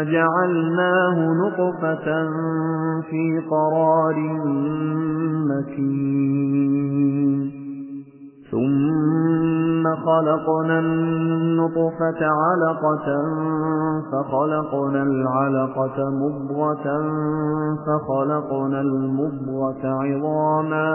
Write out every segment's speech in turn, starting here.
ثم جعلناه نطفة في قرار مكين. ثم خلقنا النطفة علقة فخلقنا العلقة مضغة فخلقنا المضغة عظاما.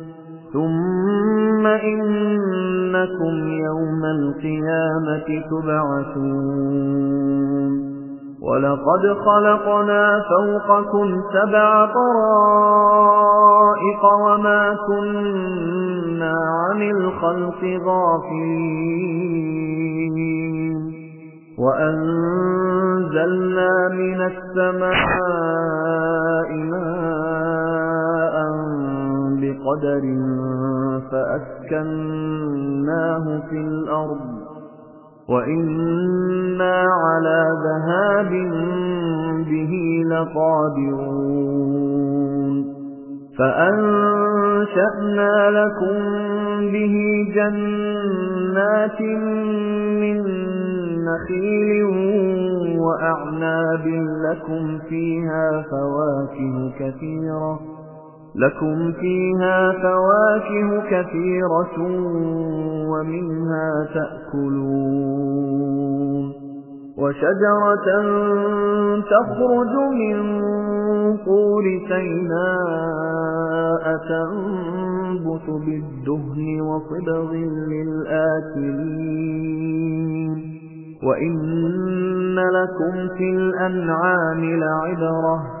ثم إنكم يوم القيامة تبعثون ولقد خلقنا فوقكم سبع طرائق وما كنا عن الخلق غافلين وأنزلنا من السماء ماء بقدر فأسكناه في الأرض وإنا على ذهاب به لقادرون فأنشأنا لكم به جنات من نخيل وأعناب لكم فيها فواكه كثيرة لكم فيها فواكه كثيرة ومنها تأكلون. وشجرة تخرج من طور سيناء تنبت بالدهن وصبغ للآكلين. وإن لكم في الأنعام لعبرة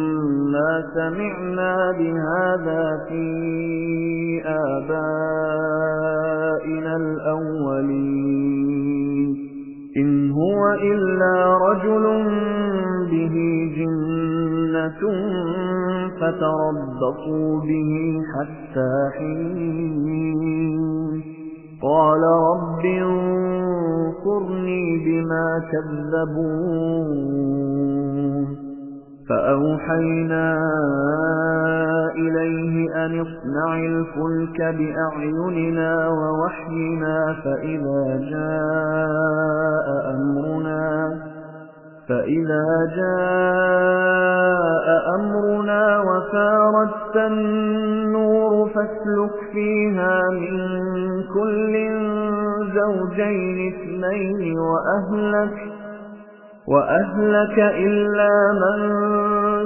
ما سمعنا بهذا في آبائنا الأولين. إن هو إلا رجل به جنة فتربصوا به حتى حين. قال رب انصرني بما كذبون. فأوحينا إليه أن اصنع الفلك بأعيننا ووحينا فإذا جاء أمرنا فإذا جاء أمرنا وفارت النور فاسلك فيها من كل زوجين اثنين وأهلك وأهلك إلا من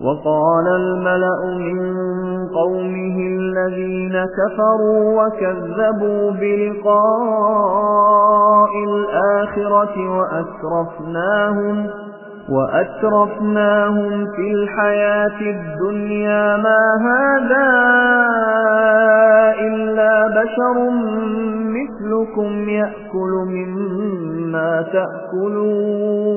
وقال الملأ من قومه الذين كفروا وكذبوا بلقاء الآخرة وأسرفناهم وأترفناهم في الحياة الدنيا ما هذا إلا بشر مثلكم يأكل مما تأكلون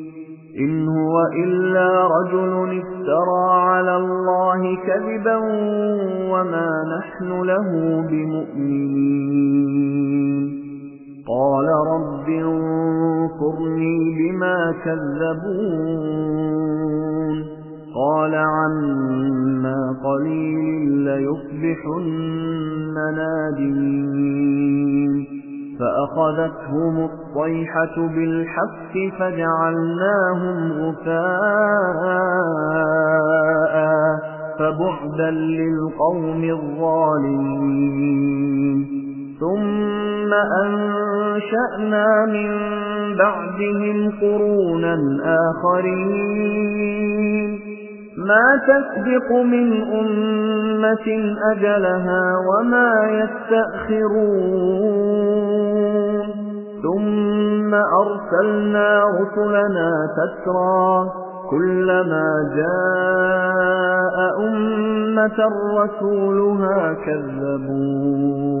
إن هو إلا رجل افترى على الله كذبا وما نحن له بمؤمنين. قال رب انصرني بما كذبون. قال عما قليل ليصبحن نادمين. فأخذتهم الصيحة بالحق فجعلناهم غفاء فبعدا للقوم الظالمين. ثم أنشأنا من بعدهم قرونا آخرين. ما تسبق من أمة أجلها وما يستأخرون. ثم أرسلنا رسلنا تترى كلما جاء أمة رسولها كذبوه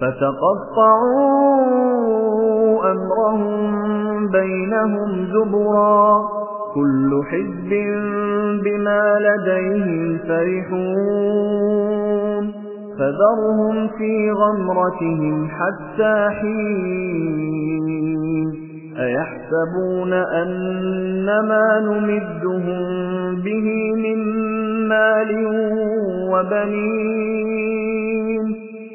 فتقطعوا أمرهم بينهم زبرا. كل حزب بما لديهم فرحون. فذرهم في غمرتهم حتى حين. أيحسبون أنما نمدهم به من مال وبنين.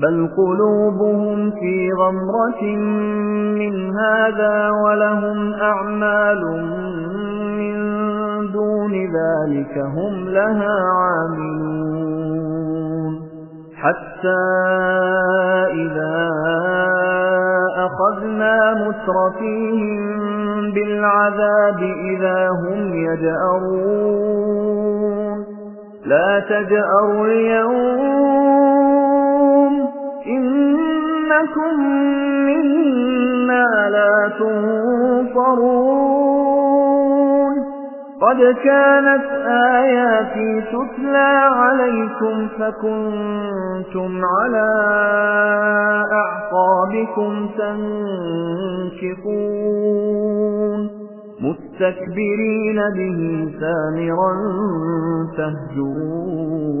بل قلوبهم في غمرة من هذا ولهم أعمال من دون ذلك هم لها عاملون حتى إذا أخذنا مترفيهم بالعذاب إذا هم يجأرون لا تجأروا اليوم إنكم منا لا تنصرون قد كانت آياتي تتلى عليكم فكنتم على أعقابكم تنكفون مستكبرين به سامرا تهجرون.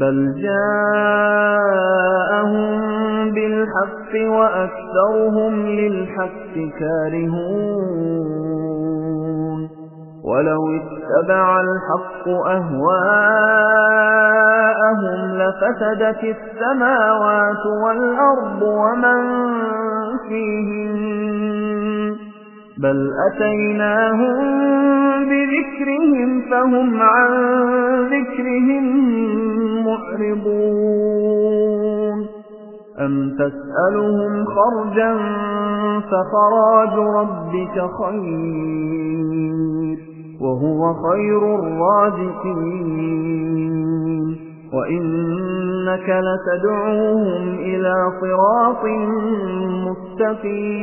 بل جاءهم بالحق وأكثرهم للحق كارهون ولو اتبع الحق أهواءهم لفسدت السماوات والأرض ومن فيهم بل أتيناهم بذكرهم فهم عن ذكرهم معرضون. أم تسألهم خرجا فخراج ربك خير وهو خير الرازقين. وإنك لتدعوهم إلى صراط مستقيم.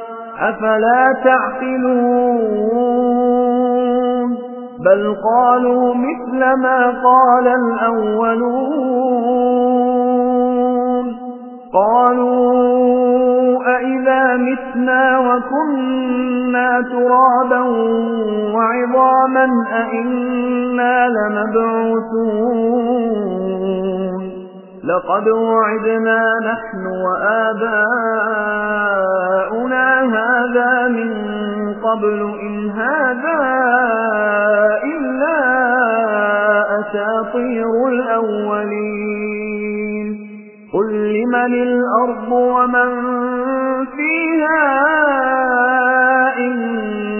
أفلا تعقلون بل قالوا مثل ما قال الأولون قالوا أئذا متنا وكنا ترابا وعظاما أئنا لمبعوثون لقد وعدنا نحن وآباؤنا هذا من قبل إن هذا إلا أساطير الأولين. قل لمن الأرض ومن فيها إن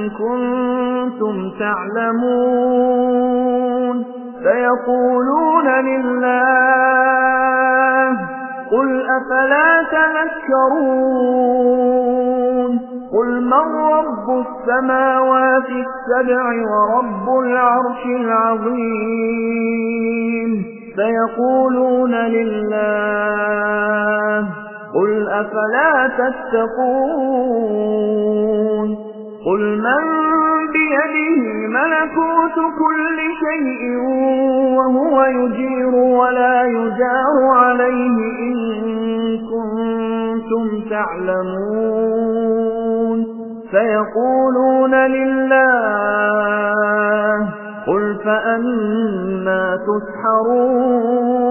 كنتم تعلمون. فيقولون لله قل أفلا تذكرون قل من رب السماوات السبع ورب العرش العظيم فيقولون لله قل أفلا تتقون قل من بيده ملكوت كل شيء وهو يجير ولا يجار عليه إن كنتم تعلمون. فيقولون لله قل فأنا تسحرون.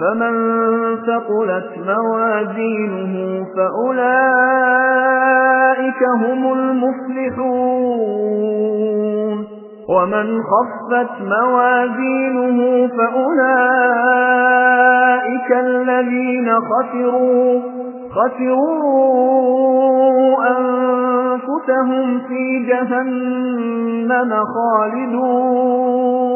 فمن ثقلت موازينه فأولئك هم المفلحون. ومن خفت موازينه فأولئك الذين خسروا خسروا أنفسهم في جهنم خالدون.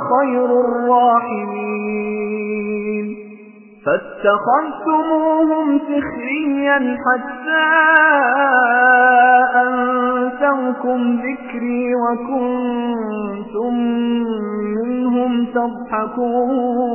خير الراحمين. فاتخذتموهم سخريا حتى أنسوكم ذكري وكنتم منهم تضحكون.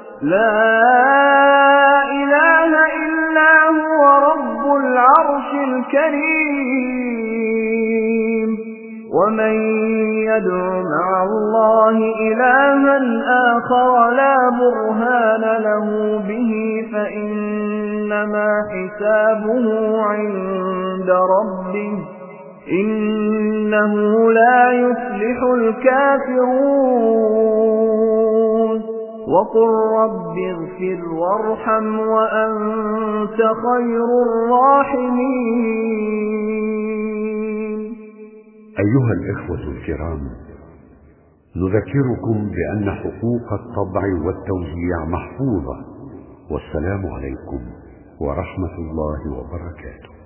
لا إله إلا هو رب العرش الكريم. ومن يدع مع الله إلها آخر لا برهان له به فإنما حسابه عند ربه. إنه لا يفلح الكافرون. وقل رب اغفر وارحم وأنت خير الراحمين أيها الإخوة الكرام نذكركم بأن حقوق الطبع والتوزيع محفوظة والسلام عليكم ورحمة الله وبركاته.